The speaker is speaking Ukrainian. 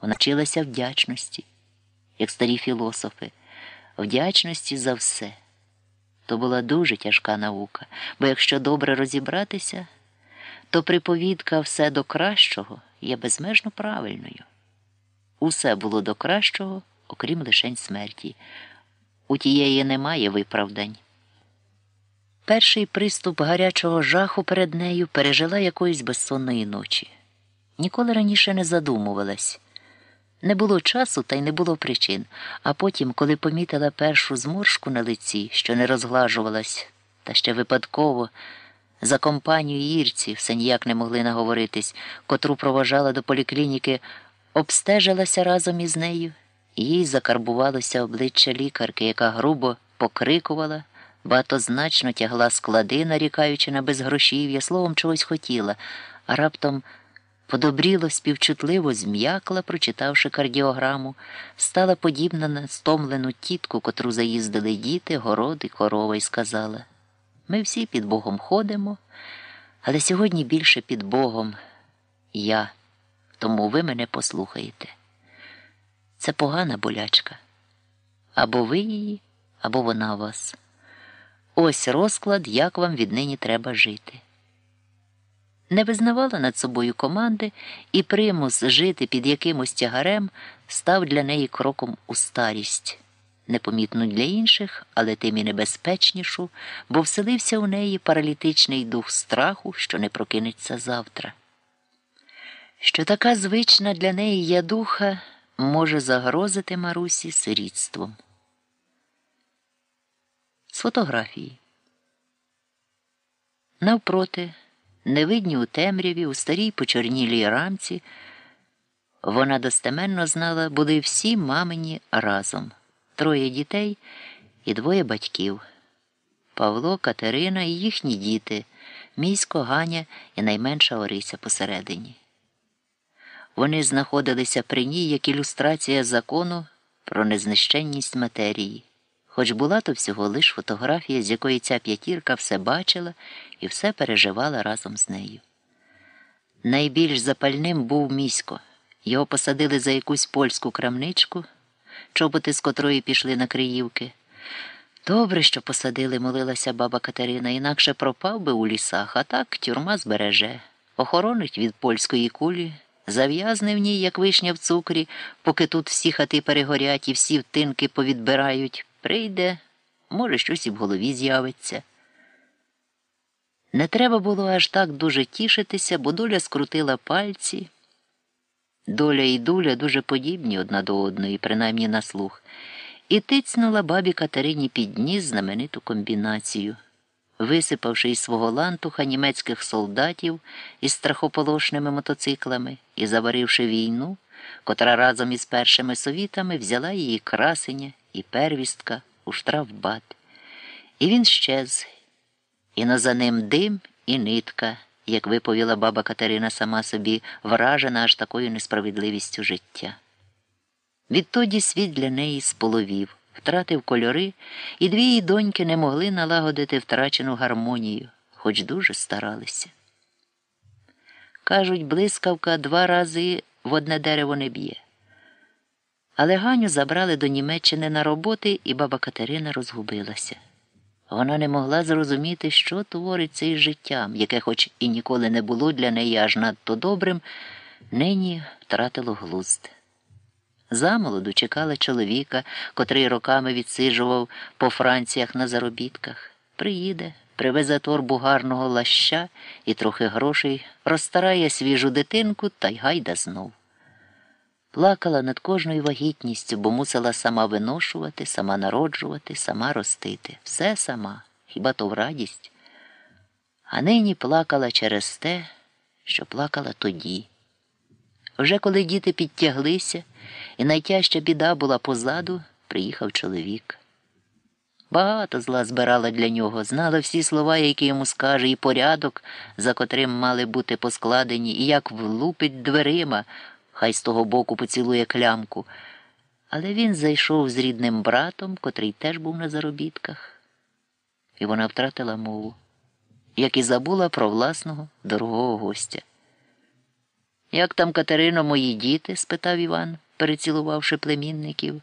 Вона вчилася вдячності, як старі філософи, вдячності за все. То була дуже тяжка наука, бо якщо добре розібратися, то приповідка все до кращого є безмежно правильною. Усе було до кращого, окрім лишень смерті. У тієї немає виправдань. Перший приступ гарячого жаху перед нею пережила якоїсь безсонної ночі. Ніколи раніше не задумувалась. Не було часу та й не було причин, а потім, коли помітила першу зморшку на лиці, що не розглажувалась, та ще випадково, за компанію Ірці все ніяк не могли наговоритись, котру проважала до поліклініки, обстежилася разом із нею, їй закарбувалося обличчя лікарки, яка грубо покрикувала, багатозначно тягла склади, нарікаючи на безгрошів'я, словом чогось хотіла, а раптом. Подобріло, співчутливо зм'якла, прочитавши кардіограму, стала подібна на стомлену тітку, котру заїздили діти, городи, корова, і сказала ми всі під Богом ходимо, але сьогодні більше під Богом я, тому ви мене послухаєте. Це погана болячка. Або ви її, або вона вас. Ось розклад, як вам віднині треба жити не визнавала над собою команди, і примус жити під якимось тягарем став для неї кроком у старість, непомітну для інших, але тим і небезпечнішу, бо вселився у неї паралітичний дух страху, що не прокинеться завтра. Що така звична для неї ядуха може загрозити Марусі сирітством. З фотографії. Навпроти невидні у темряві, у старій почорнілій рамці. Вона достеменно знала, були всі мамині разом троє дітей і двоє батьків Павло, Катерина і їхні діти, місько Ганя і найменша Орися посередині. Вони знаходилися при ній як ілюстрація закону про незнищенність матерії, хоч була то всього лиш фотографія, з якої ця п'ятірка все бачила і все переживала разом з нею. Найбільш запальним був місько. Його посадили за якусь польську крамничку, чоботи з котрої пішли на Криївки. Добре, що посадили, молилася баба Катерина, інакше пропав би у лісах, а так тюрма збереже, охоронить від польської кулі, зав'язне в ній, як вишня в цукрі, поки тут всі хати перегорять і всі втинки повідбирають. Прийде, може, щось і в голові з'явиться. Не треба було аж так дуже тішитися, бо доля скрутила пальці. Доля і дуля дуже подібні одна до одної, принаймні на слух, і тицнула бабі Катерині під ніс знамениту комбінацію, висипавши із свого лантуха німецьких солдатів із страхополошними мотоциклами і заваривши війну, котра разом із першими совітами взяла її красення і первістка у штрафбат. І він щез і на за ним дим і нитка, як виповіла баба Катерина сама собі, вражена аж такою несправедливістю життя. Відтоді світ для неї споловів, втратив кольори, і дві її доньки не могли налагодити втрачену гармонію, хоч дуже старалися. Кажуть, блискавка два рази в одне дерево не б'є. Але Ганю забрали до Німеччини на роботи, і баба Катерина розгубилася. Вона не могла зрозуміти, що твориться із життям, яке, хоч і ніколи не було для неї аж надто добрим, нині втратило глузд. Замолоду чекала чоловіка, котрий роками відсиджував по Франціях на заробітках. Приїде, привезе торбу гарного лаща і трохи грошей, розстарає свіжу дитинку та й гайда знов. Плакала над кожною вагітністю, бо мусила сама виношувати, сама народжувати, сама ростити. Все сама, хіба то в радість. А нині плакала через те, що плакала тоді. Вже коли діти підтяглися, і найтяжча біда була позаду, приїхав чоловік. Багато зла збирала для нього, знала всі слова, які йому скаже, і порядок, за котрим мали бути поскладені, і як влупить дверима хай з того боку поцілує клямку. Але він зайшов з рідним братом, котрий теж був на заробітках, і вона втратила мову, як і забула про власного дорогого гостя. Як там, Катерино, мої діти? спитав Іван, перецілувавши племінників.